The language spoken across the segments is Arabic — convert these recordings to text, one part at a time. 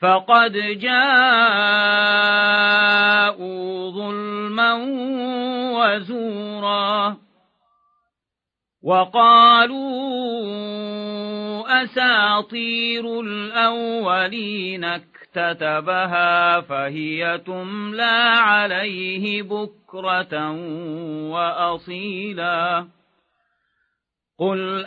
فقد جاءوا ظلما وزورا وقالوا أساطير الأولين اكتتبها فهي تملى عليه بكرة وأصيلا قل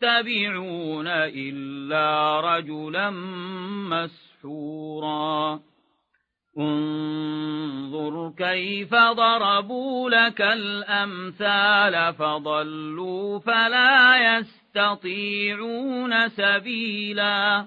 تتبعون إلا رجلا مسحورا. انظر كيف ضربوا لك الأمثال فضلوا فلا يستطيعون سبيلا.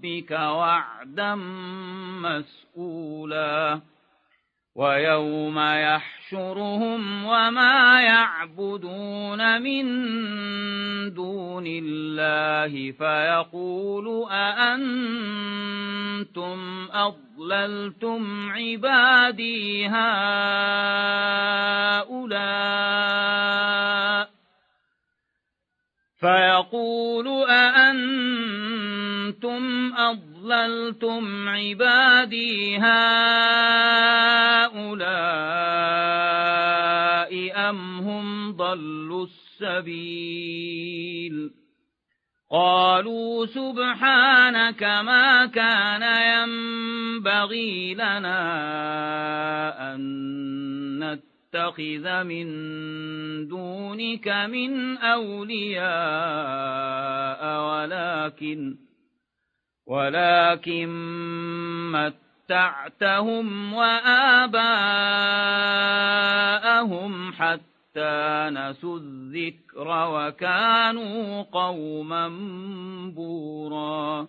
ربك وعدا مسئولا ويوم يحشرهم وما يعبدون من دون الله فيقول أأنتم أضللتم عبادي هؤلاء فيقول أأنتم أضللتم عبادي هؤلاء أم هم ضلوا السبيل؟ قالوا سبحانك ما كان ينبغي لنا أن نتخذ من دونك من أولياء ولكن ولكن متعتهم وآباءهم حتى نسوا الذكر وكانوا قوما بورا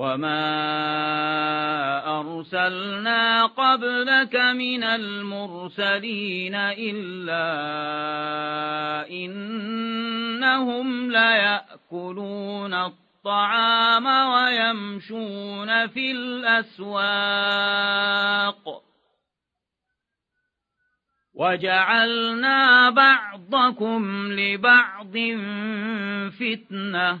وما أرسلنا قبلك من المرسلين إلا إنهم ليأكلون الطعام ويمشون في الأسواق وجعلنا بعضكم لبعض فتنه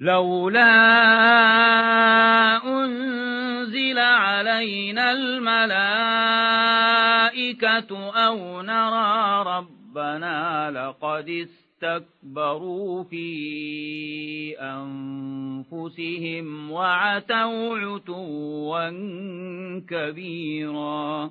لولا أنزل علينا الملائكة أو نرى ربنا لقد استكبروا في أنفسهم وعتوا عتوا كبيرا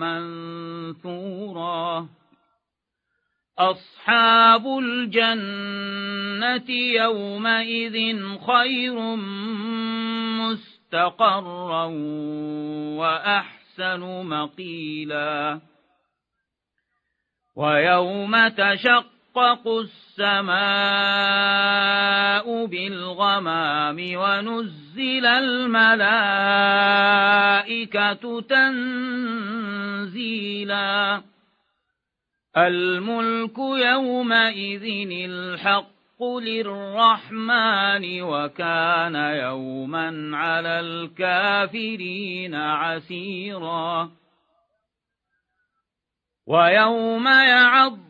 منثورا. أصحاب الجنة يومئذ خير مستقرا وأحسن مقيلا. ويوم تشقق السماء بالغمام ونزل الملائكة تنزيلا الملك يومئذ الحق للرحمن وكان يوما على الكافرين عسيرا ويوم يعض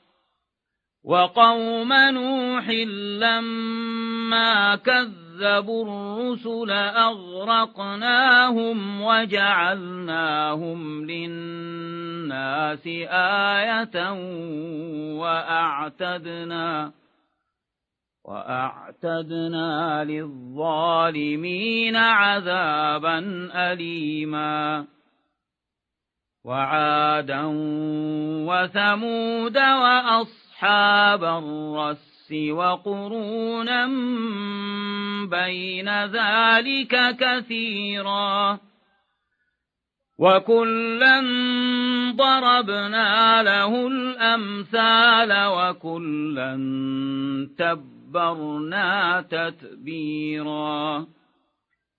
وقوم نوح لما كذبوا الرسل أغرقناهم وجعلناهم للناس آية وأعتدنا وأعتدنا للظالمين عذابا أليما وعادا وثمود وأصحاب أصحاب الرس وقرونا بين ذلك كثيرا وكلا ضربنا له الأمثال وكلا تبرنا تتبيرا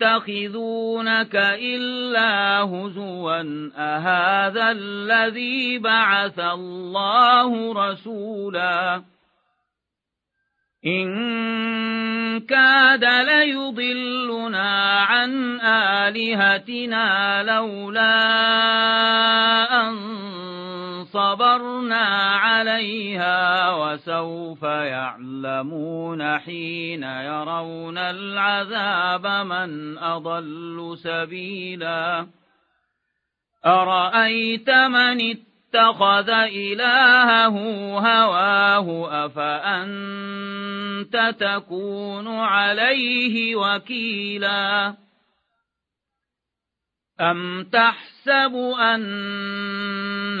يتخذونك إلا هزوا أهذا الذي بعث الله رسولا؟ إن كاد ليضلنا عن آلهتنا لولا أن صبرنا عليها وسوف يعلمون حين يرون العذاب من أضل سبيلا. أرأيت من اتخذ إلهه هواه أفأنت تكون عليه وكيلا؟ أم تحسب أن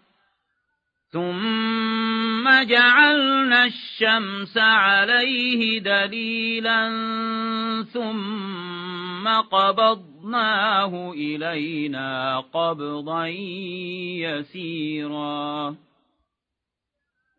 ثم جعلنا الشمس عليه دليلا ثم قبضناه إلينا قبضا يسيرا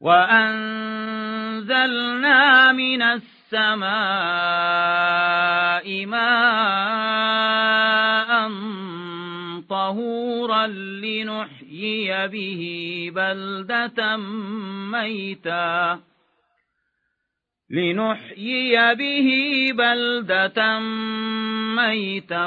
وأنزلنا من السماء ماء طهورا لنحيي به بلدة ميتا. لنحيي به بلدة ميتا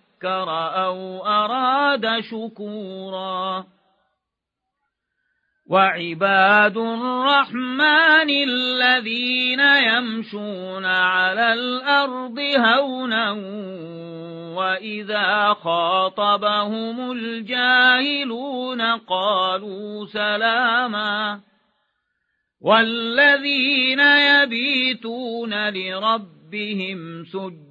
أو أراد شكورا. وعباد الرحمن الذين يمشون على الأرض هونا وإذا خاطبهم الجاهلون قالوا سلاما. والذين يبيتون لربهم سجدا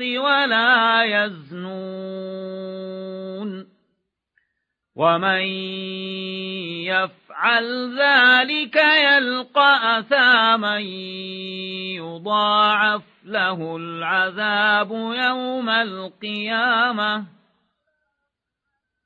ولا يزنون ومن يفعل ذلك يلقى أثاما يضاعف له العذاب يوم القيامة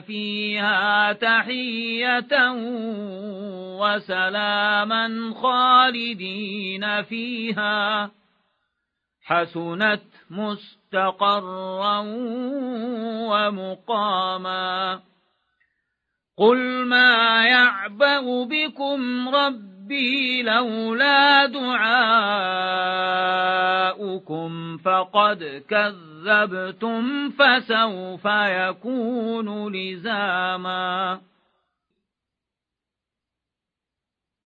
فيها تحية وسلاما خالدين فيها حسنت مستقرا ومقاما قل ما يعبأ بكم ربي لولا دعاؤكم فقد كذبتم فسوف يكون لزاما